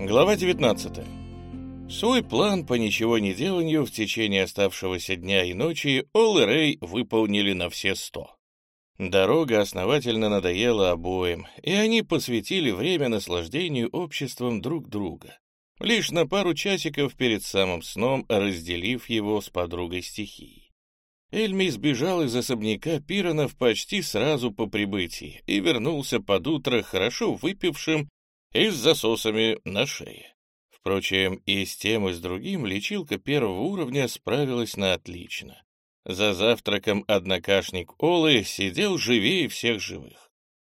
Глава 19. Свой план по ничего не деланию в течение оставшегося дня и ночи Ол и Рэй выполнили на все сто. Дорога основательно надоела обоим, и они посвятили время наслаждению обществом друг друга, лишь на пару часиков перед самым сном разделив его с подругой стихии. Эльми сбежал из особняка Пиронов почти сразу по прибытии и вернулся под утро хорошо выпившим и с засосами на шее. Впрочем, и с тем, и с другим лечилка первого уровня справилась на отлично. За завтраком однокашник Олы сидел живее всех живых.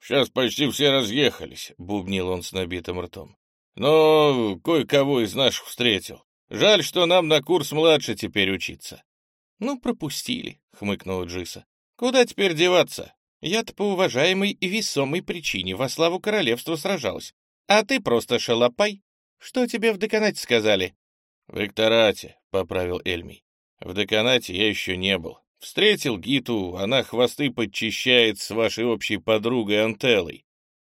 «Сейчас почти все разъехались», — бубнил он с набитым ртом. «Но кое-кого из наших встретил. Жаль, что нам на курс младше теперь учиться». «Ну, пропустили», — хмыкнула Джиса. «Куда теперь деваться? Я-то по уважаемой и весомой причине во славу королевства сражалась. А ты просто шалопай. Что тебе в деканате сказали?» «В ректорате», — поправил Эльмий. «В деканате я еще не был. Встретил Гиту, она хвосты подчищает с вашей общей подругой Антеллой.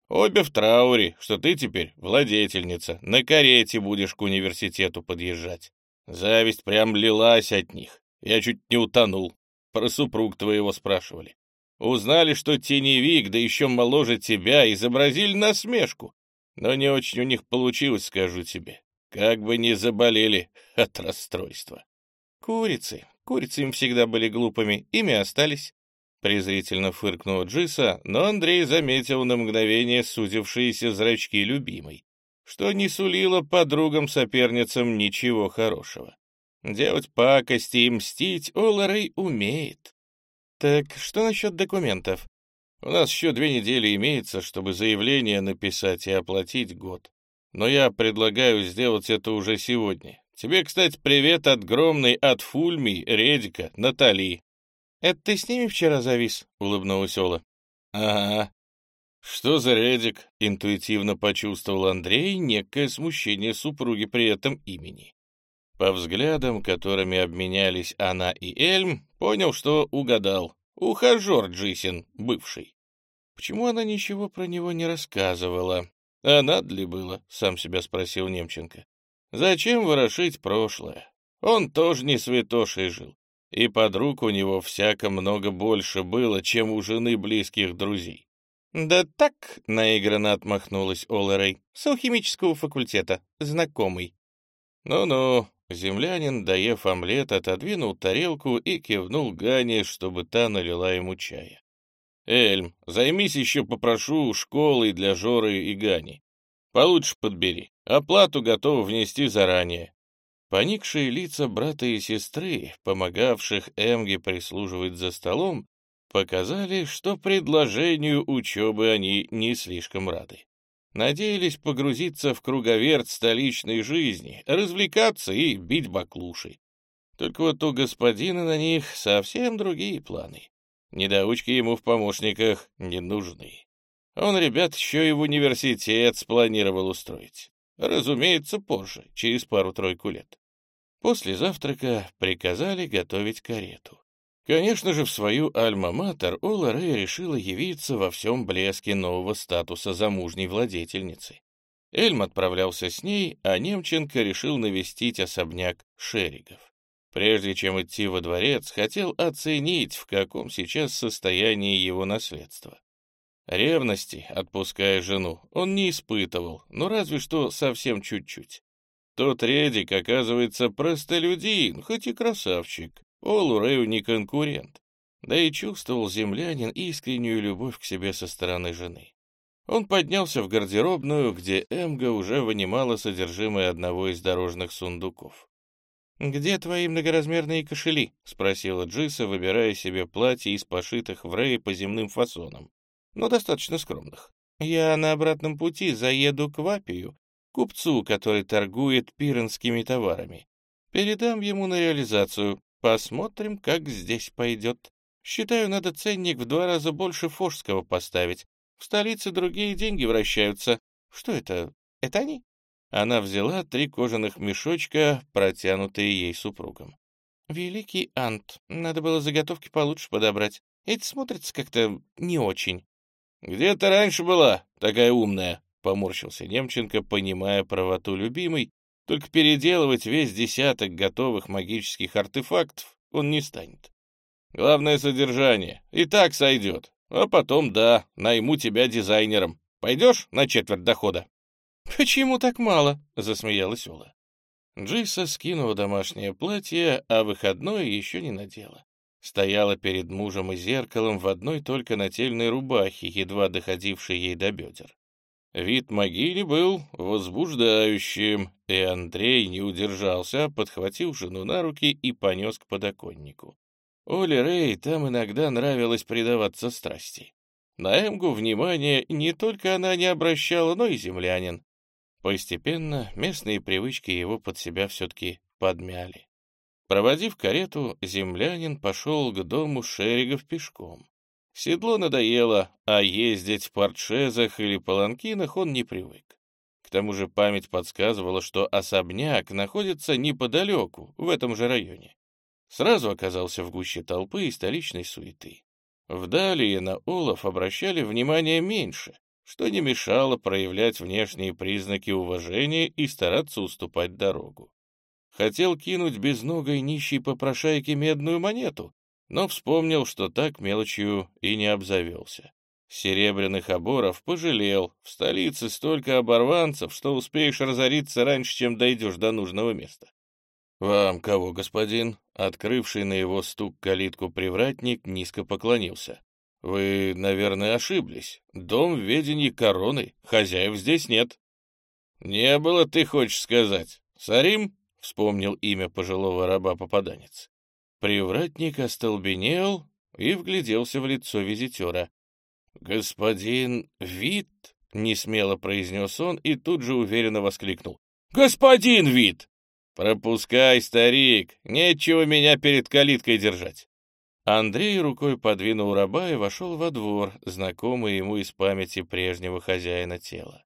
Обе в трауре, что ты теперь владетельница, на карете будешь к университету подъезжать. Зависть прям лилась от них. Я чуть не утонул. Про супруг твоего спрашивали. Узнали, что теневик, да еще моложе тебя, изобразили насмешку. Но не очень у них получилось, скажу тебе. Как бы не заболели от расстройства. Курицы. Курицы им всегда были глупыми, ими остались. Презрительно фыркнула Джиса, но Андрей заметил на мгновение сузившиеся зрачки любимой, что не сулило подругам-соперницам ничего хорошего. Делать пакости и мстить Оларей умеет. Так что насчет документов? У нас еще две недели имеется, чтобы заявление написать и оплатить год. Но я предлагаю сделать это уже сегодня. Тебе, кстати, привет от Громной, от Фульми, Редика, Натали. Это ты с ними вчера завис? — улыбнулась Ола. Ага. Что за Редик? — интуитивно почувствовал Андрей некое смущение супруги при этом имени. По взглядам, которыми обменялись она и Эльм, понял, что угадал. Ухажер Джисин, бывший. Почему она ничего про него не рассказывала? А надо ли было, сам себя спросил Немченко. Зачем ворошить прошлое? Он тоже не святошей жил. И подруг у него всяко много больше было, чем у жены близких друзей. «Да так», — наигранно отмахнулась Олэрей, — «с алхимического факультета, знакомый». «Ну-ну», Землянин, доев омлет, отодвинул тарелку и кивнул Гане, чтобы та налила ему чая. «Эльм, займись еще, попрошу, школой для Жоры и Гани. Получше подбери. Оплату готова внести заранее». Поникшие лица брата и сестры, помогавших Эмге прислуживать за столом, показали, что предложению учебы они не слишком рады надеялись погрузиться в круговерт столичной жизни, развлекаться и бить баклуши. Только вот у господина на них совсем другие планы. Недоучки ему в помощниках не нужны. Он, ребят, еще и в университет спланировал устроить. Разумеется, позже, через пару-тройку лет. После завтрака приказали готовить карету. Конечно же, в свою альма-матер Ола Рэй решила явиться во всем блеске нового статуса замужней владетельницы. Эльм отправлялся с ней, а Немченко решил навестить особняк Шеригов. Прежде чем идти во дворец, хотел оценить, в каком сейчас состоянии его наследство. Ревности, отпуская жену, он не испытывал, но разве что совсем чуть-чуть. Тот Редик, оказывается, простолюдин, хоть и красавчик, Олу Рэю не конкурент, да и чувствовал землянин искреннюю любовь к себе со стороны жены. Он поднялся в гардеробную, где Эмга уже вынимала содержимое одного из дорожных сундуков. «Где твои многоразмерные кошели?» — спросила Джиса, выбирая себе платье из пошитых в Рэй по земным фасонам, но достаточно скромных. «Я на обратном пути заеду к Вапию, купцу, который торгует пиренскими товарами. Передам ему на реализацию, Посмотрим, как здесь пойдет. Считаю, надо ценник в два раза больше форского поставить. В столице другие деньги вращаются. Что это? Это они?» Она взяла три кожаных мешочка, протянутые ей супругом. «Великий Ант, надо было заготовки получше подобрать. Эти смотрятся как-то не очень». «Где ты раньше была, такая умная?» поморщился Немченко, понимая правоту любимой, только переделывать весь десяток готовых магических артефактов он не станет. Главное содержание. И так сойдет. А потом, да, найму тебя дизайнером. Пойдешь на четверть дохода? «Почему так мало?» — засмеялась Ула. Джиса скинула домашнее платье, а выходное еще не надела. Стояла перед мужем и зеркалом в одной только нательной рубахе, едва доходившей ей до бедер. Вид могили был возбуждающим, и Андрей не удержался, подхватил жену на руки и понес к подоконнику. Оле Рэй там иногда нравилось предаваться страсти. На Эмгу внимания не только она не обращала, но и землянин. Постепенно местные привычки его под себя все-таки подмяли. Проводив карету, землянин пошел к дому Шеригов пешком. Седло надоело, а ездить в портшезах или паланкинах он не привык. К тому же память подсказывала, что особняк находится неподалеку, в этом же районе. Сразу оказался в гуще толпы и столичной суеты. Вдали на Олаф обращали внимание меньше, что не мешало проявлять внешние признаки уважения и стараться уступать дорогу. Хотел кинуть безногой нищей попрошайке медную монету, но вспомнил, что так мелочью и не обзавелся. Серебряных оборов пожалел, в столице столько оборванцев, что успеешь разориться раньше, чем дойдешь до нужного места. «Вам кого, господин?» Открывший на его стук калитку привратник низко поклонился. «Вы, наверное, ошиблись. Дом в ведении короны, хозяев здесь нет». «Не было, ты хочешь сказать. Сарим?» — вспомнил имя пожилого раба-попаданец. Привратник остолбенел и вгляделся в лицо визитера. «Господин Вит?» — несмело произнес он и тут же уверенно воскликнул. «Господин Вит!» «Пропускай, старик, нечего меня перед калиткой держать». Андрей рукой подвинул раба и вошел во двор, знакомый ему из памяти прежнего хозяина тела.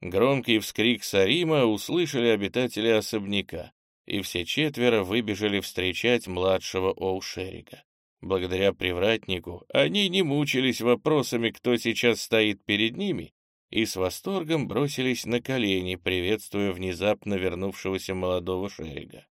Громкий вскрик Сарима услышали обитатели особняка, и все четверо выбежали встречать младшего Олшерига. Благодаря привратнику они не мучились вопросами, кто сейчас стоит перед ними, и с восторгом бросились на колени, приветствуя внезапно вернувшегося молодого Шерига.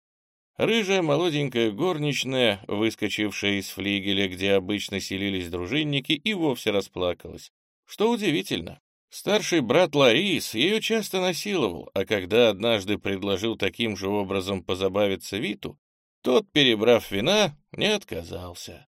Рыжая молоденькая горничная, выскочившая из флигеля, где обычно селились дружинники, и вовсе расплакалась. Что удивительно, старший брат Ларис ее часто насиловал, а когда однажды предложил таким же образом позабавиться Виту, тот, перебрав вина, не отказался.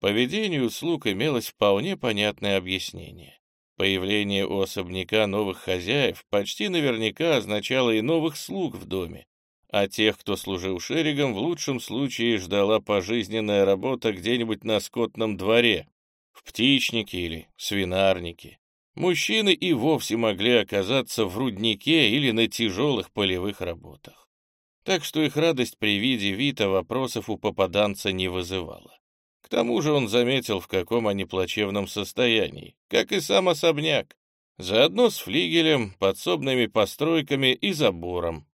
Поведению слуг имелось вполне понятное объяснение. Появление у особняка новых хозяев почти наверняка означало и новых слуг в доме, а тех, кто служил шеригом, в лучшем случае ждала пожизненная работа где-нибудь на скотном дворе, в птичнике или свинарнике. Мужчины и вовсе могли оказаться в руднике или на тяжелых полевых работах. Так что их радость при виде Вита вопросов у попаданца не вызывала. К тому же он заметил, в каком они плачевном состоянии, как и сам особняк, заодно с флигелем, подсобными постройками и забором,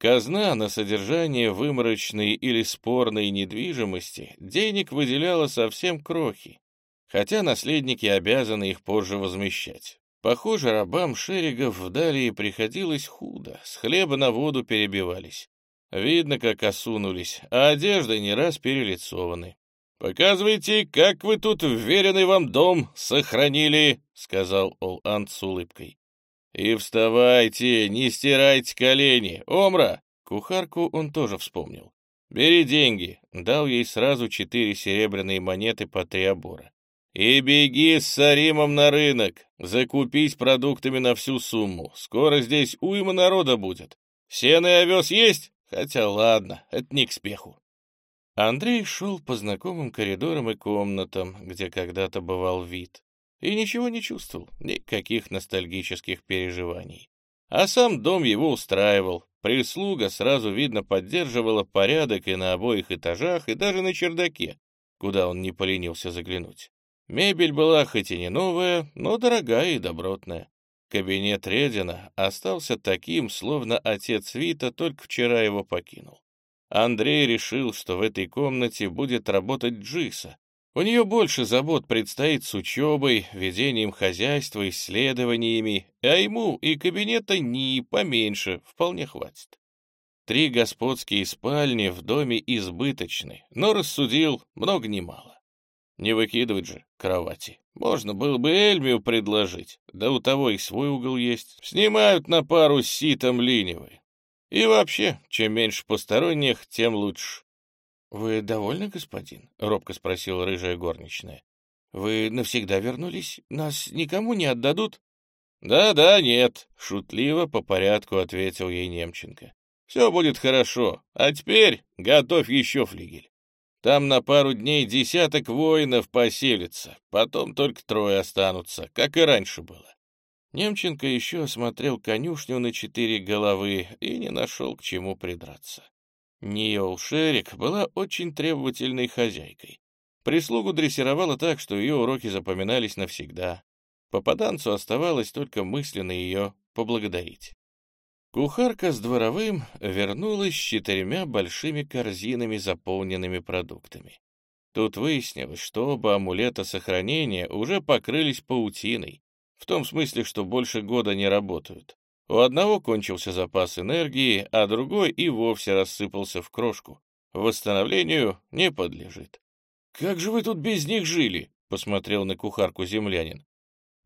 Казна на содержание выморочной или спорной недвижимости денег выделяла совсем крохи, хотя наследники обязаны их позже возмещать. Похоже, рабам шеригов в Далии приходилось худо, с хлеба на воду перебивались. Видно, как осунулись, а одежды не раз перелицованы. «Показывайте, как вы тут вверенный вам дом сохранили», — сказал Ол-Ант с улыбкой. «И вставайте, не стирайте колени! Омра!» Кухарку он тоже вспомнил. «Бери деньги!» Дал ей сразу четыре серебряные монеты по три обора. «И беги с Саримом на рынок! Закупись продуктами на всю сумму! Скоро здесь уйма народа будет! Сено и овес есть? Хотя ладно, это не к спеху!» Андрей шел по знакомым коридорам и комнатам, где когда-то бывал вид и ничего не чувствовал, никаких ностальгических переживаний. А сам дом его устраивал, прислуга сразу видно поддерживала порядок и на обоих этажах, и даже на чердаке, куда он не поленился заглянуть. Мебель была хоть и не новая, но дорогая и добротная. Кабинет Редина остался таким, словно отец Вита только вчера его покинул. Андрей решил, что в этой комнате будет работать Джиса, У нее больше забот предстоит с учебой, ведением хозяйства, исследованиями, а ему и кабинета НИИ поменьше, вполне хватит. Три господские спальни в доме избыточны, но рассудил много не мало. Не выкидывать же кровати. Можно было бы Эльмию предложить, да у того и свой угол есть. Снимают на пару с ситом ленивые. И вообще, чем меньше посторонних, тем лучше. — Вы довольны, господин? — робко спросила рыжая горничная. — Вы навсегда вернулись? Нас никому не отдадут? «Да, — Да-да, нет, — шутливо по порядку ответил ей Немченко. Все будет хорошо. А теперь готовь еще флигель. Там на пару дней десяток воинов поселится, потом только трое останутся, как и раньше было. Немченко еще осмотрел конюшню на четыре головы и не нашел к чему придраться. Ниол Шерик была очень требовательной хозяйкой. Прислугу дрессировала так, что ее уроки запоминались навсегда. Попаданцу оставалось только мысленно ее поблагодарить. Кухарка с дворовым вернулась с четырьмя большими корзинами, заполненными продуктами. Тут выяснилось, что оба амулета сохранения уже покрылись паутиной, в том смысле, что больше года не работают. У одного кончился запас энергии, а другой и вовсе рассыпался в крошку. Восстановлению не подлежит. «Как же вы тут без них жили?» — посмотрел на кухарку землянин.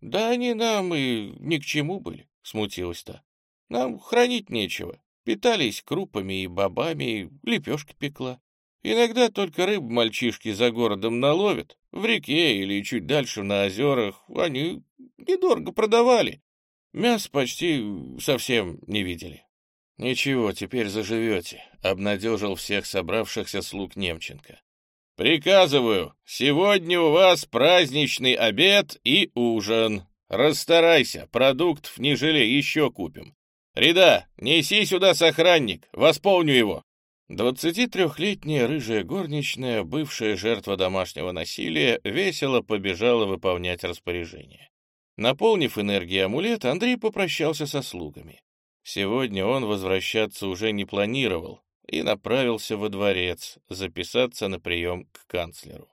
«Да они нам и ни к чему были», — смутилась та. Нам хранить нечего. Питались крупами и бобами, лепешки пекла. Иногда только рыб мальчишки за городом наловят. В реке или чуть дальше на озерах они недорого продавали. Мясо почти совсем не видели. «Ничего, теперь заживете», — обнадежил всех собравшихся слуг Немченко. «Приказываю, сегодня у вас праздничный обед и ужин. Расстарайся, продуктов не жалей, еще купим. «Реда, неси сюда сохранник, восполню его!» 23-летняя рыжая горничная, бывшая жертва домашнего насилия, весело побежала выполнять распоряжение. Наполнив энергией амулет, Андрей попрощался со слугами. Сегодня он возвращаться уже не планировал и направился во дворец записаться на прием к канцлеру.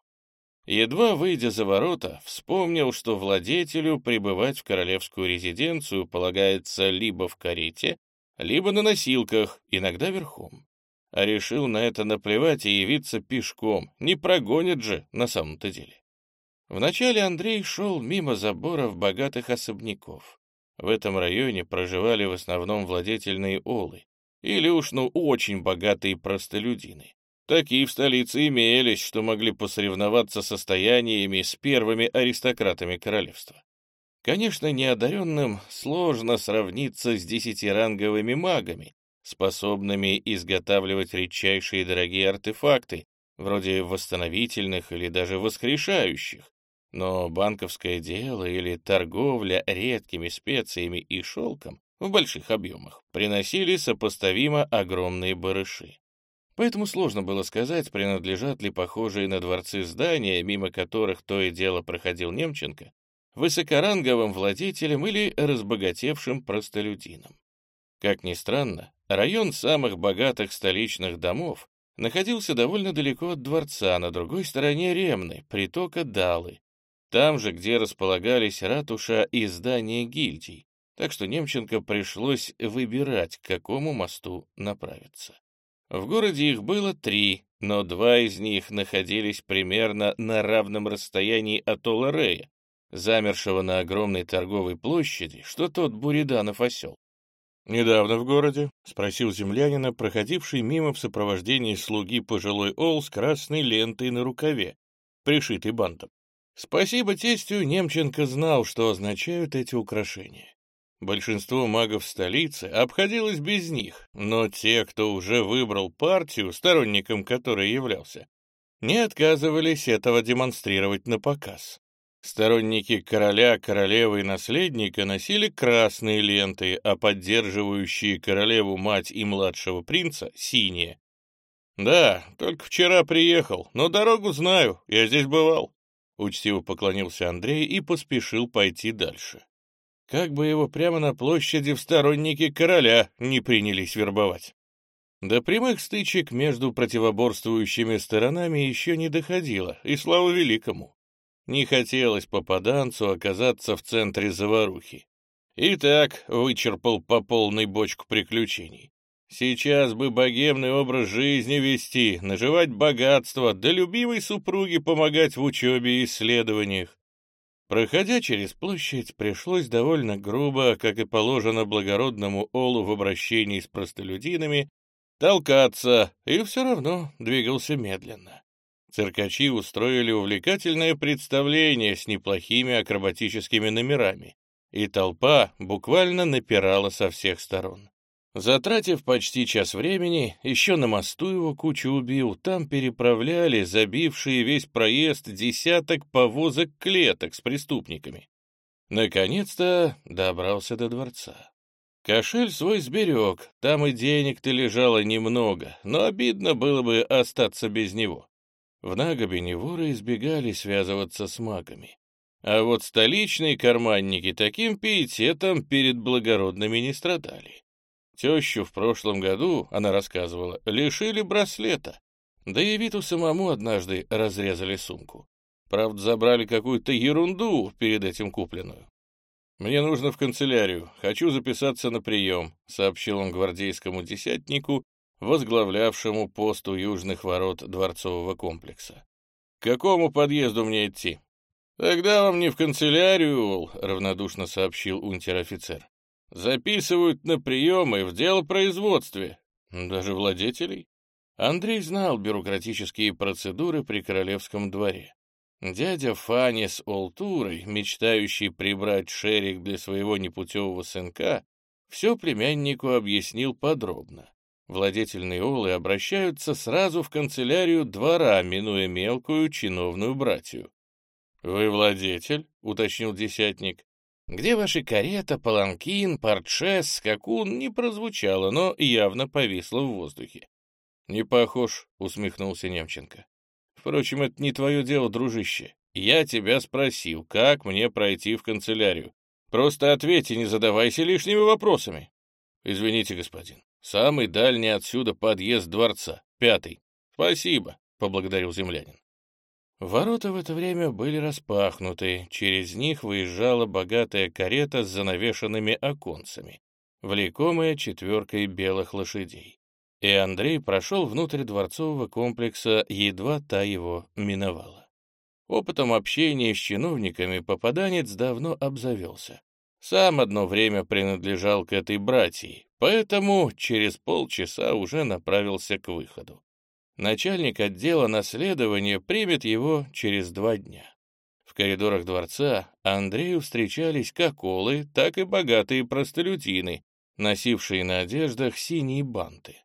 Едва выйдя за ворота, вспомнил, что владетелю пребывать в королевскую резиденцию полагается либо в карете, либо на носилках, иногда верхом. А решил на это наплевать и явиться пешком, не прогонят же на самом-то деле. Вначале Андрей шел мимо заборов богатых особняков. В этом районе проживали в основном владетельные олы, или уж ну очень богатые простолюдины. Такие в столице имелись, что могли посоревноваться состояниями с первыми аристократами королевства. Конечно, неодаренным сложно сравниться с десятиранговыми магами, способными изготавливать редчайшие дорогие артефакты, вроде восстановительных или даже воскрешающих. Но банковское дело или торговля редкими специями и шелком в больших объемах приносили сопоставимо огромные барыши. Поэтому сложно было сказать, принадлежат ли похожие на дворцы здания, мимо которых то и дело проходил Немченко, высокоранговым владетелем или разбогатевшим простолюдинам. Как ни странно, район самых богатых столичных домов находился довольно далеко от дворца, на другой стороне Ремны, притока Далы, там же, где располагались ратуша и здание гильдий, так что Немченко пришлось выбирать, к какому мосту направиться. В городе их было три, но два из них находились примерно на равном расстоянии от Оларея, замершего на огромной торговой площади, что тот Буриданов осел. «Недавно в городе?» — спросил землянина, проходивший мимо в сопровождении слуги пожилой Ол с красной лентой на рукаве, пришитой бантом. Спасибо тестю, Немченко знал, что означают эти украшения. Большинство магов столицы обходилось без них, но те, кто уже выбрал партию, сторонником которой являлся, не отказывались этого демонстрировать на показ. Сторонники короля, королевы и наследника носили красные ленты, а поддерживающие королеву мать и младшего принца — синие. «Да, только вчера приехал, но дорогу знаю, я здесь бывал», — учтиво поклонился Андрей и поспешил пойти дальше. Как бы его прямо на площади в сторонники короля не принялись вербовать. До прямых стычек между противоборствующими сторонами еще не доходило, и слава великому. Не хотелось попаданцу оказаться в центре заварухи. И так вычерпал по полной бочку приключений. Сейчас бы богемный образ жизни вести, наживать богатство, да любимой супруге помогать в учебе и исследованиях. Проходя через площадь, пришлось довольно грубо, как и положено благородному Олу в обращении с простолюдинами, толкаться, и все равно двигался медленно. Циркачи устроили увлекательное представление с неплохими акробатическими номерами, и толпа буквально напирала со всех сторон. Затратив почти час времени, еще на мосту его кучу убил, там переправляли забившие весь проезд десяток повозок-клеток с преступниками. Наконец-то добрался до дворца. Кошель свой сберег, там и денег-то лежало немного, но обидно было бы остаться без него. В Нагобине воры избегали связываться с магами. А вот столичные карманники таким пиететом перед благородными не страдали. Тещу в прошлом году, она рассказывала, лишили браслета. Да и Виту самому однажды разрезали сумку. Правда, забрали какую-то ерунду перед этим купленную. «Мне нужно в канцелярию. Хочу записаться на прием», — сообщил он гвардейскому десятнику, возглавлявшему пост у южных ворот дворцового комплекса. «К какому подъезду мне идти?» «Тогда вам не в канцелярию, — равнодушно сообщил унтер-офицер. Записывают на приемы в делопроизводстве. Даже владетелей. Андрей знал бюрократические процедуры при королевском дворе. Дядя Фани с Олтурой, мечтающий прибрать шерик для своего непутевого сынка, все племяннику объяснил подробно. Владетельные олы обращаются сразу в канцелярию двора, минуя мелкую чиновную братью. «Вы владетель?» — уточнил десятник. Где ваши карета, паланкин, портшес, скакун не прозвучало, но явно повисло в воздухе. «Не похож», — усмехнулся Немченко. «Впрочем, это не твое дело, дружище. Я тебя спросил, как мне пройти в канцелярию. Просто ответь и не задавайся лишними вопросами». «Извините, господин. Самый дальний отсюда подъезд дворца, пятый. Спасибо», — поблагодарил землянин. Ворота в это время были распахнуты, через них выезжала богатая карета с занавешенными оконцами, влекомая четверкой белых лошадей. И Андрей прошел внутрь дворцового комплекса, едва та его миновала. Опытом общения с чиновниками попаданец давно обзавелся. Сам одно время принадлежал к этой братьи, поэтому через полчаса уже направился к выходу. Начальник отдела наследования примет его через два дня. В коридорах дворца Андрею встречались как олы, так и богатые простолюдины, носившие на одеждах синие банты.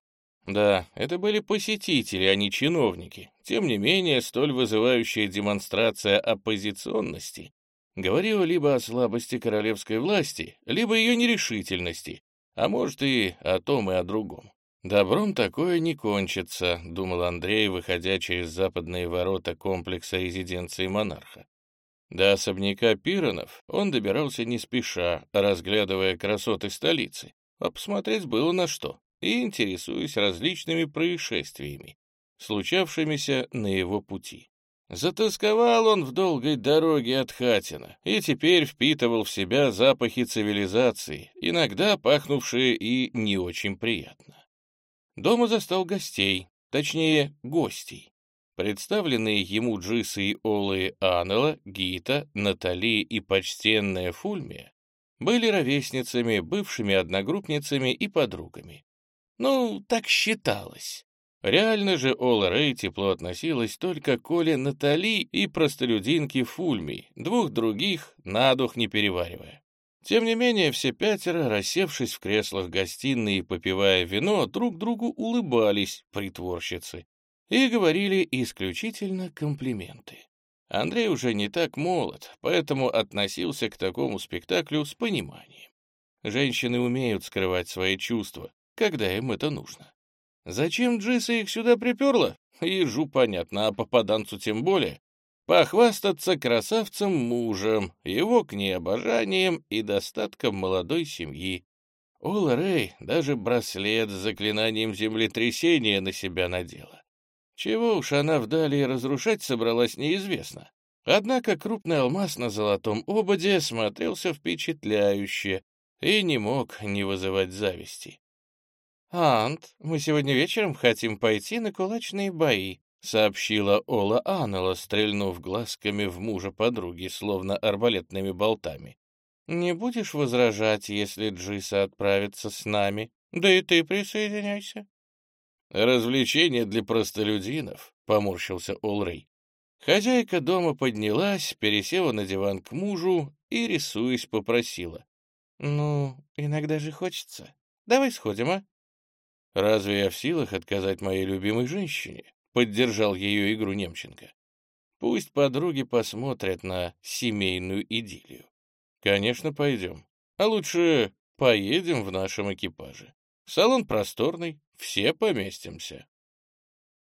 Да, это были посетители, а не чиновники. Тем не менее, столь вызывающая демонстрация оппозиционности говорила либо о слабости королевской власти, либо ее нерешительности, а может и о том и о другом. «Добром такое не кончится», — думал Андрей, выходя через западные ворота комплекса резиденции монарха. До особняка Пиронов он добирался не спеша, разглядывая красоты столицы, а посмотреть было на что, и интересуясь различными происшествиями, случавшимися на его пути. Затасковал он в долгой дороге от Хатина и теперь впитывал в себя запахи цивилизации, иногда пахнувшие и не очень приятно. Дома застал гостей, точнее, гостей. Представленные ему Джисы и Олы Анела, Гита, Натали и почтенная Фульмия были ровесницами, бывшими одногруппницами и подругами. Ну, так считалось. Реально же Ола Рэй тепло относилась только к Оле Натали и простолюдинке Фульмии, двух других на дух не переваривая. Тем не менее, все пятеро, рассевшись в креслах гостиной и попивая вино, друг другу улыбались, притворщицы, и говорили исключительно комплименты. Андрей уже не так молод, поэтому относился к такому спектаклю с пониманием. Женщины умеют скрывать свои чувства, когда им это нужно. Зачем Джиса их сюда приперла? Ежу понятно, а попаданцу тем более похвастаться красавцем мужем, его к ней обожанием и достатком молодой семьи. Ола Рэй даже браслет с заклинанием землетрясения на себя надела. Чего уж она вдали разрушать собралась, неизвестно. Однако крупный алмаз на золотом ободе смотрелся впечатляюще и не мог не вызывать зависти. «Ант, мы сегодня вечером хотим пойти на кулачные бои», — сообщила Ола Аннела, стрельнув глазками в мужа подруги, словно арбалетными болтами. «Не будешь возражать, если Джиса отправится с нами? Да и ты присоединяйся». «Развлечение для простолюдинов», — поморщился Олрей. Хозяйка дома поднялась, пересела на диван к мужу и, рисуясь, попросила. «Ну, иногда же хочется. Давай сходим, а?» «Разве я в силах отказать моей любимой женщине?» — поддержал ее игру Немченко. «Пусть подруги посмотрят на семейную идиллию. Конечно, пойдем. А лучше поедем в нашем экипаже. Салон просторный, все поместимся».